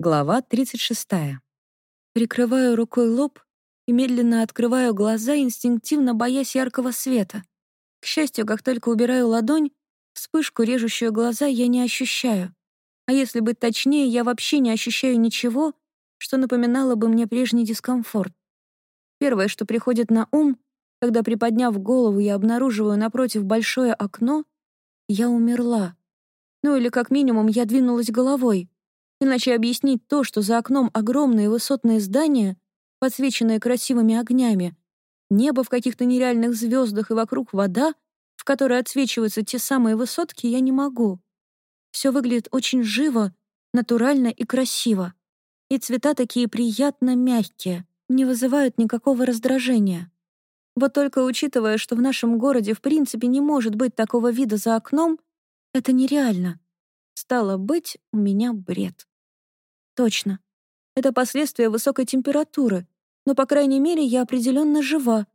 Глава 36. Прикрываю рукой лоб и медленно открываю глаза, инстинктивно боясь яркого света. К счастью, как только убираю ладонь, вспышку, режущую глаза, я не ощущаю. А если быть точнее, я вообще не ощущаю ничего, что напоминало бы мне прежний дискомфорт. Первое, что приходит на ум, когда, приподняв голову, я обнаруживаю напротив большое окно, я умерла. Ну или, как минимум, я двинулась головой — Иначе объяснить то, что за окном огромные высотные здания, подсвеченные красивыми огнями, небо в каких-то нереальных звездах и вокруг вода, в которой отсвечиваются те самые высотки, я не могу. Все выглядит очень живо, натурально и красиво. И цвета такие приятно мягкие, не вызывают никакого раздражения. Вот только учитывая, что в нашем городе в принципе не может быть такого вида за окном, это нереально. Стало быть, у меня бред. Точно. Это последствия высокой температуры. Но, по крайней мере, я определенно жива.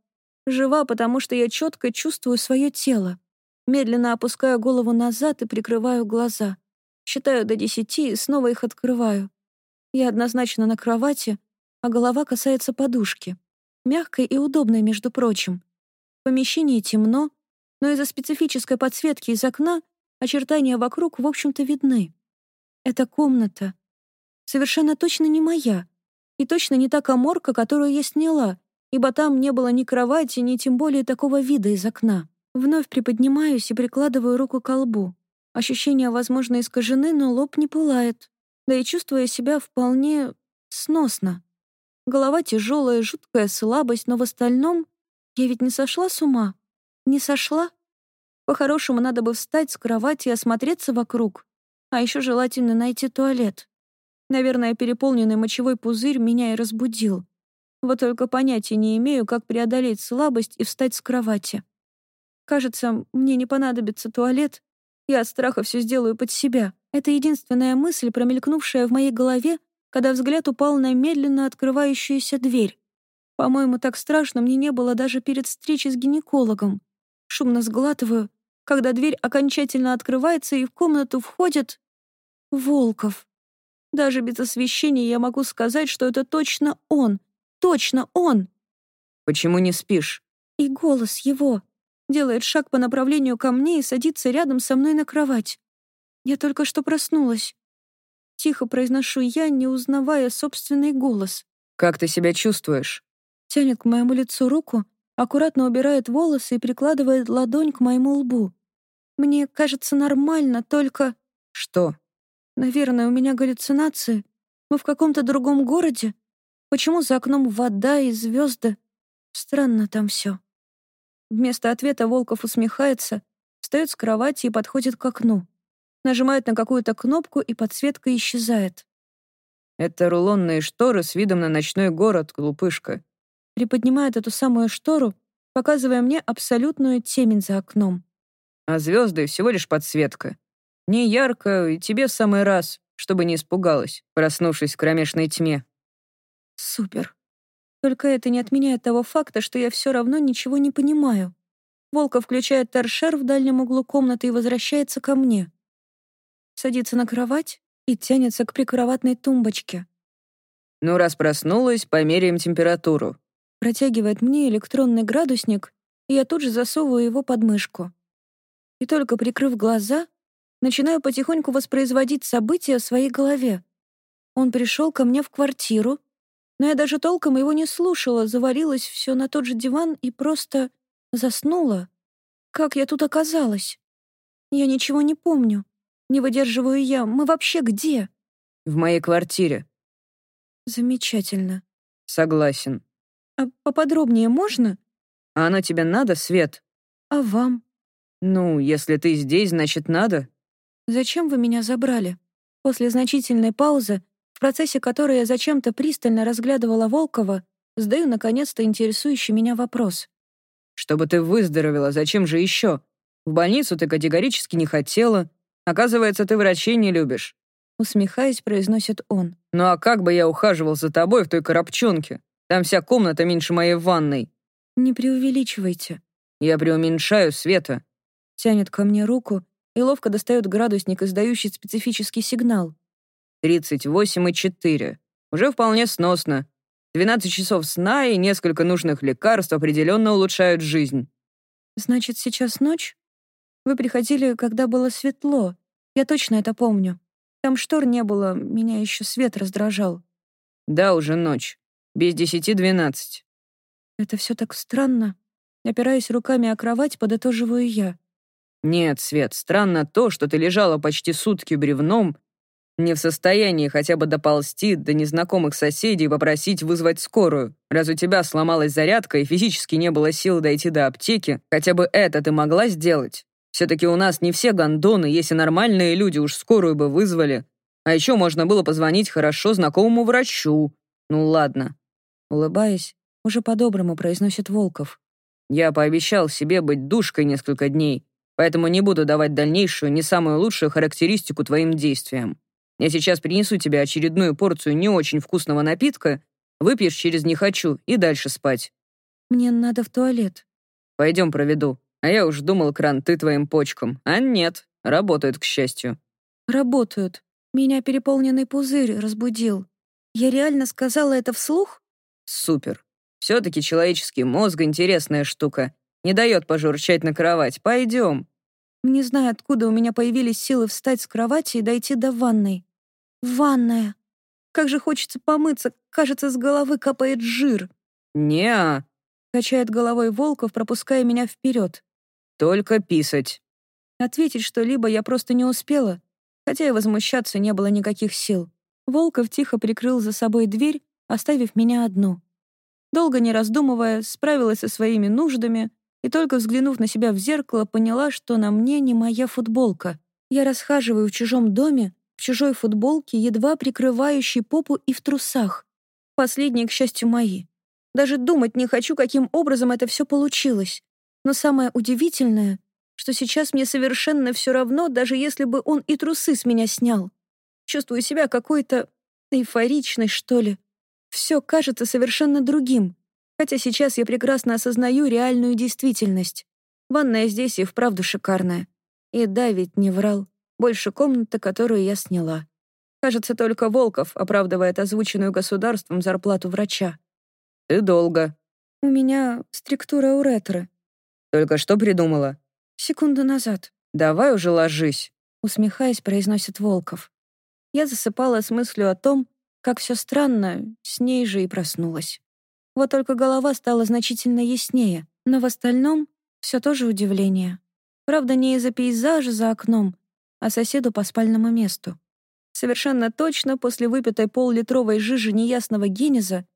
Жива, потому что я четко чувствую свое тело. Медленно опускаю голову назад и прикрываю глаза. Считаю до десяти и снова их открываю. Я однозначно на кровати, а голова касается подушки. Мягкой и удобной, между прочим. В помещении темно, но из-за специфической подсветки из окна очертания вокруг, в общем-то, видны. Это комната, совершенно точно не моя. И точно не та коморка, которую я сняла, ибо там не было ни кровати, ни тем более такого вида из окна. Вновь приподнимаюсь и прикладываю руку к лбу. Ощущения, возможно, искажены, но лоб не пылает. Да и чувствую себя вполне сносно. Голова тяжелая, жуткая слабость, но в остальном я ведь не сошла с ума. Не сошла? По-хорошему, надо бы встать с кровати и осмотреться вокруг. А еще желательно найти туалет. Наверное, переполненный мочевой пузырь меня и разбудил. Вот только понятия не имею, как преодолеть слабость и встать с кровати. Кажется, мне не понадобится туалет. Я от страха все сделаю под себя. Это единственная мысль, промелькнувшая в моей голове, когда взгляд упал на медленно открывающуюся дверь. По-моему, так страшно мне не было даже перед встречей с гинекологом. Шумно сглатываю, когда дверь окончательно открывается и в комнату входит... Волков. Даже без освещения я могу сказать, что это точно он. Точно он. «Почему не спишь?» И голос его. Делает шаг по направлению ко мне и садится рядом со мной на кровать. Я только что проснулась. Тихо произношу я, не узнавая собственный голос. «Как ты себя чувствуешь?» Тянет к моему лицу руку, аккуратно убирает волосы и прикладывает ладонь к моему лбу. Мне кажется нормально, только... «Что?» Наверное, у меня галлюцинации. Мы в каком-то другом городе. Почему за окном вода и звезды? Странно там все. Вместо ответа Волков усмехается, встает с кровати и подходит к окну. Нажимает на какую-то кнопку, и подсветка исчезает. «Это рулонные шторы с видом на ночной город, глупышка». Приподнимает эту самую штору, показывая мне абсолютную темень за окном. «А звезды всего лишь подсветка. Не ярко, и тебе в самый раз, чтобы не испугалась, проснувшись в кромешной тьме. Супер. Только это не отменяет того факта, что я все равно ничего не понимаю. Волка включает торшер в дальнем углу комнаты и возвращается ко мне. Садится на кровать и тянется к прикроватной тумбочке. «Ну, раз проснулась, померяем температуру». Протягивает мне электронный градусник, и я тут же засовываю его под мышку. И только прикрыв глаза, начинаю потихоньку воспроизводить события в своей голове. Он пришел ко мне в квартиру, но я даже толком его не слушала, завалилась все на тот же диван и просто заснула. Как я тут оказалась? Я ничего не помню. Не выдерживаю я. Мы вообще где? В моей квартире. Замечательно. Согласен. А поподробнее можно? А оно тебе надо, Свет? А вам? Ну, если ты здесь, значит, надо. «Зачем вы меня забрали?» После значительной паузы, в процессе которой я зачем-то пристально разглядывала Волкова, задаю наконец-то интересующий меня вопрос. «Чтобы ты выздоровела, зачем же еще? В больницу ты категорически не хотела. Оказывается, ты врачей не любишь». Усмехаясь, произносит он. «Ну а как бы я ухаживал за тобой в той коробчонке? Там вся комната меньше моей ванной». «Не преувеличивайте». «Я преуменьшаю, Света». Тянет ко мне руку, и ловко достает градусник, издающий специфический сигнал. 38,4. Уже вполне сносно. 12 часов сна и несколько нужных лекарств определенно улучшают жизнь. Значит, сейчас ночь? Вы приходили, когда было светло. Я точно это помню. Там штор не было, меня еще свет раздражал. Да, уже ночь. Без десяти двенадцать. Это все так странно. Опираясь руками о кровать, подытоживаю я. Нет, Свет, странно то, что ты лежала почти сутки бревном, не в состоянии хотя бы доползти до незнакомых соседей и попросить вызвать скорую. Раз у тебя сломалась зарядка и физически не было сил дойти до аптеки, хотя бы это ты могла сделать. Все-таки у нас не все гондоны, если нормальные люди уж скорую бы вызвали. А еще можно было позвонить хорошо знакомому врачу. Ну ладно. Улыбаясь, уже по-доброму произносит Волков. Я пообещал себе быть душкой несколько дней, поэтому не буду давать дальнейшую, не самую лучшую характеристику твоим действиям. Я сейчас принесу тебе очередную порцию не очень вкусного напитка, выпьешь через «не хочу» и дальше спать. Мне надо в туалет. Пойдем проведу. А я уж думал, кранты твоим почкам. А нет, работают, к счастью. Работают. Меня переполненный пузырь разбудил. Я реально сказала это вслух? Супер. Все-таки человеческий мозг — интересная штука. Не дает пожурчать на кровать. Пойдем. Не знаю, откуда у меня появились силы встать с кровати и дойти до ванной. Ванная. Как же хочется помыться, кажется, с головы капает жир. «Не-а», качает головой Волков, пропуская меня вперед. «Только писать». Ответить что-либо я просто не успела, хотя и возмущаться не было никаких сил. Волков тихо прикрыл за собой дверь, оставив меня одну. Долго не раздумывая, справилась со своими нуждами, и только взглянув на себя в зеркало, поняла, что на мне не моя футболка. Я расхаживаю в чужом доме, в чужой футболке, едва прикрывающей попу и в трусах. Последние, к счастью, мои. Даже думать не хочу, каким образом это все получилось. Но самое удивительное, что сейчас мне совершенно все равно, даже если бы он и трусы с меня снял. Чувствую себя какой-то эйфоричной, что ли. Все кажется совершенно другим. Хотя сейчас я прекрасно осознаю реальную действительность. Ванная здесь и вправду шикарная. И да, ведь не врал. Больше комнаты, которую я сняла. Кажется, только Волков оправдывает озвученную государством зарплату врача. «Ты долго». «У меня структура уретры». «Только что придумала?» «Секунду назад». «Давай уже ложись», — усмехаясь, произносит Волков. Я засыпала с мыслью о том, как все странно, с ней же и проснулась. Вот только голова стала значительно яснее, но в остальном все тоже удивление. Правда, не из-за пейзажа за окном, а соседу по спальному месту. Совершенно точно после выпитой пол-литровой жижи неясного генеза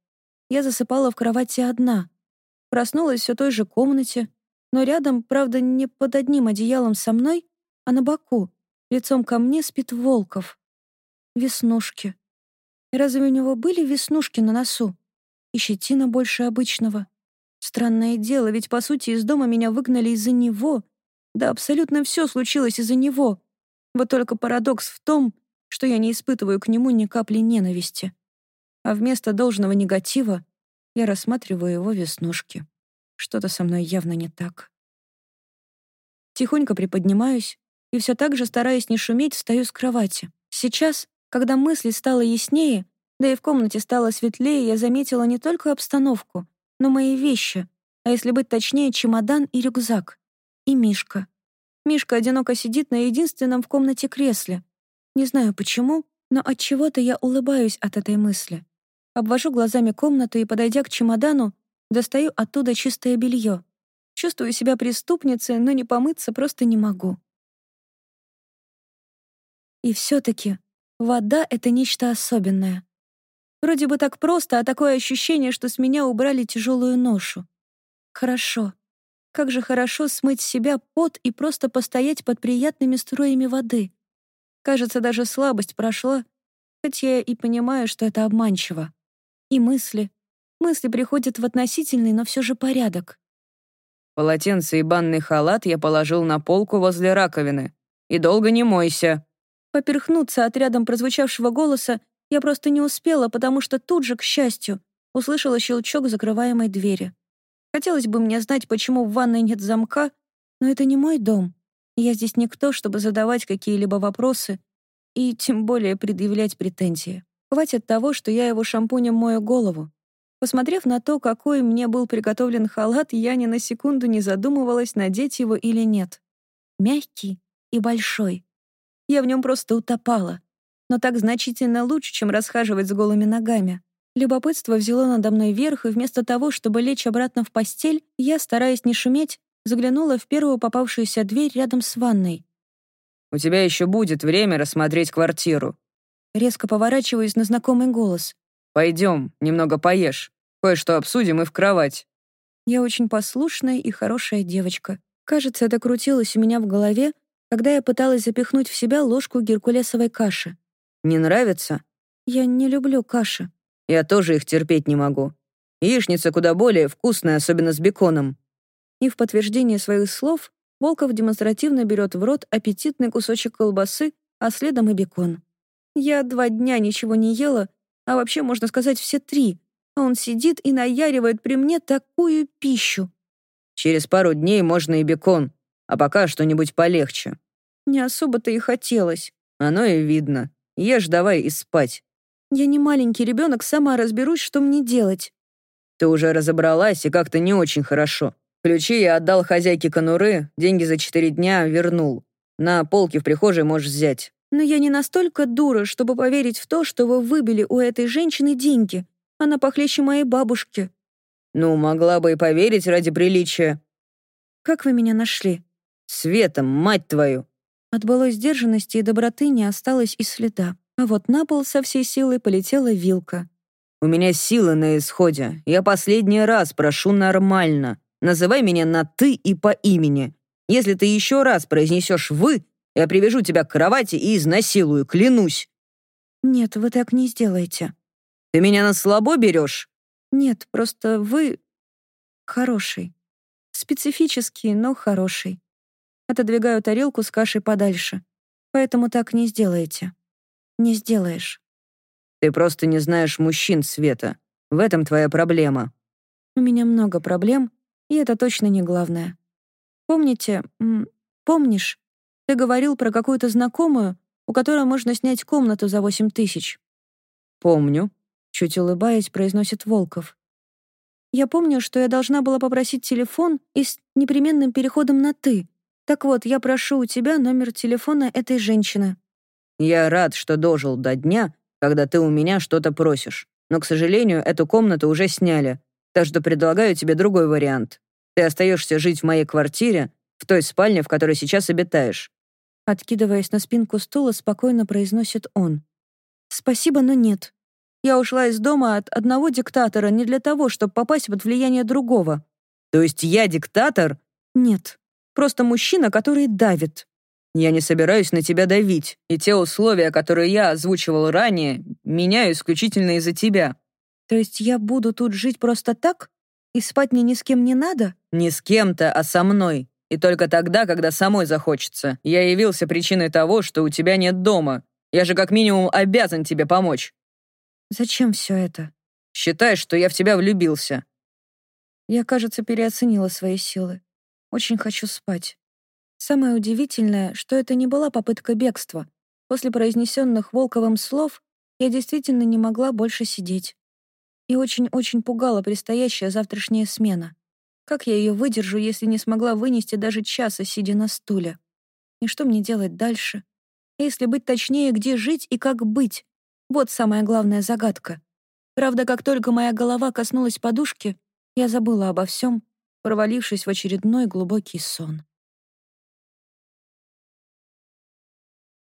я засыпала в кровати одна. Проснулась все той же комнате, но рядом, правда, не под одним одеялом со мной, а на боку, лицом ко мне спит Волков. Веснушки. Разве у него были веснушки на носу? И щетина больше обычного. Странное дело, ведь, по сути, из дома меня выгнали из-за него. Да, абсолютно все случилось из-за него. Вот только парадокс в том, что я не испытываю к нему ни капли ненависти. А вместо должного негатива я рассматриваю его веснушки. Что-то со мной явно не так. Тихонько приподнимаюсь и все так же, стараясь не шуметь, встаю с кровати. Сейчас, когда мысли стало яснее, да и в комнате стало светлее, я заметила не только обстановку, но мои вещи, а если быть точнее, чемодан и рюкзак. И Мишка. Мишка одиноко сидит на единственном в комнате кресле. Не знаю почему, но от чего-то я улыбаюсь от этой мысли. Обвожу глазами комнату и, подойдя к чемодану, достаю оттуда чистое белье. Чувствую себя преступницей, но не помыться просто не могу. И все-таки вода — это нечто особенное. Вроде бы так просто, а такое ощущение, что с меня убрали тяжелую ношу. Хорошо. Как же хорошо смыть с себя пот и просто постоять под приятными струями воды. Кажется, даже слабость прошла, хоть я и понимаю, что это обманчиво. И мысли. Мысли приходят в относительный, но все же порядок. Полотенце и банный халат я положил на полку возле раковины. И долго не мойся. Поперхнуться от рядом прозвучавшего голоса я просто не успела, потому что тут же, к счастью, услышала щелчок закрываемой двери. Хотелось бы мне знать, почему в ванной нет замка, но это не мой дом. Я здесь никто, чтобы задавать какие-либо вопросы и тем более предъявлять претензии. Хватит того, что я его шампунем мою голову. Посмотрев на то, какой мне был приготовлен халат, я ни на секунду не задумывалась, надеть его или нет. Мягкий и большой. Я в нем просто утопала. Но так значительно лучше, чем расхаживать с голыми ногами. Любопытство взяло надо мной верх, и вместо того, чтобы лечь обратно в постель, я, стараясь не шуметь, заглянула в первую попавшуюся дверь рядом с ванной. «У тебя еще будет время рассмотреть квартиру». Резко поворачиваюсь на знакомый голос. «Пойдем, немного поешь. Кое-что обсудим и в кровать». Я очень послушная и хорошая девочка. Кажется, это крутилось у меня в голове, когда я пыталась запихнуть в себя ложку геркулесовой каши. «Не нравится?» «Я не люблю каши». «Я тоже их терпеть не могу. Яичница куда более вкусная, особенно с беконом». И в подтверждение своих слов Волков демонстративно берет в рот аппетитный кусочек колбасы, а следом и бекон. Я два дня ничего не ела, а вообще, можно сказать, все три. А он сидит и наяривает при мне такую пищу. Через пару дней можно и бекон, а пока что-нибудь полегче. Не особо-то и хотелось. Оно и видно. Ешь давай и спать. Я не маленький ребенок, сама разберусь, что мне делать. Ты уже разобралась, и как-то не очень хорошо. Ключи я отдал хозяйке конуры, деньги за четыре дня вернул. На полке в прихожей можешь взять. Но я не настолько дура, чтобы поверить в то, что вы выбили у этой женщины деньги. Она похлеще моей бабушки. Ну, могла бы и поверить ради приличия. Как вы меня нашли? Светом, мать твою. От былой сдержанности и доброты не осталось и следа. А вот на пол со всей силы полетела вилка. «У меня силы на исходе. Я последний раз прошу нормально. Называй меня на «ты» и по имени. Если ты еще раз произнесешь «вы», я привяжу тебя к кровати и изнасилую, клянусь». «Нет, вы так не сделаете». «Ты меня на слабо берешь?» «Нет, просто вы хороший. Специфический, но хороший. Отодвигаю тарелку с кашей подальше. Поэтому так не сделаете. Не сделаешь». «Ты просто не знаешь мужчин, Света. В этом твоя проблема». «У меня много проблем, и это точно не главное. Помните, помнишь, ты говорил про какую-то знакомую, у которой можно снять комнату за восемь тысяч?» «Помню», — чуть улыбаясь, произносит Волков. «Я помню, что я должна была попросить телефон и с непременным переходом на «ты». Так вот, я прошу у тебя номер телефона этой женщины». «Я рад, что дожил до дня, когда ты у меня что-то просишь. Но, к сожалению, эту комнату уже сняли, так что предлагаю тебе другой вариант. Ты остаешься жить в моей квартире, в той спальне, в которой сейчас обитаешь». Откидываясь на спинку стула, спокойно произносит он. «Спасибо, но нет. Я ушла из дома от одного диктатора не для того, чтобы попасть под влияние другого». «То есть я диктатор?» «Нет. Просто мужчина, который давит». «Я не собираюсь на тебя давить, и те условия, которые я озвучивал ранее, меняю исключительно из-за тебя». То есть я буду тут жить просто так? И спать мне ни с кем не надо? Не с кем-то, а со мной. И только тогда, когда самой захочется. Я явился причиной того, что у тебя нет дома. Я же как минимум обязан тебе помочь. Зачем все это? Считай, что я в тебя влюбился. Я, кажется, переоценила свои силы. Очень хочу спать. Самое удивительное, что это не была попытка бегства. После произнесенных Волковым слов я действительно не могла больше сидеть и очень-очень пугала предстоящая завтрашняя смена. Как я ее выдержу, если не смогла вынести даже часа, сидя на стуле? И что мне делать дальше? Если быть точнее, где жить и как быть? Вот самая главная загадка. Правда, как только моя голова коснулась подушки, я забыла обо всем, провалившись в очередной глубокий сон.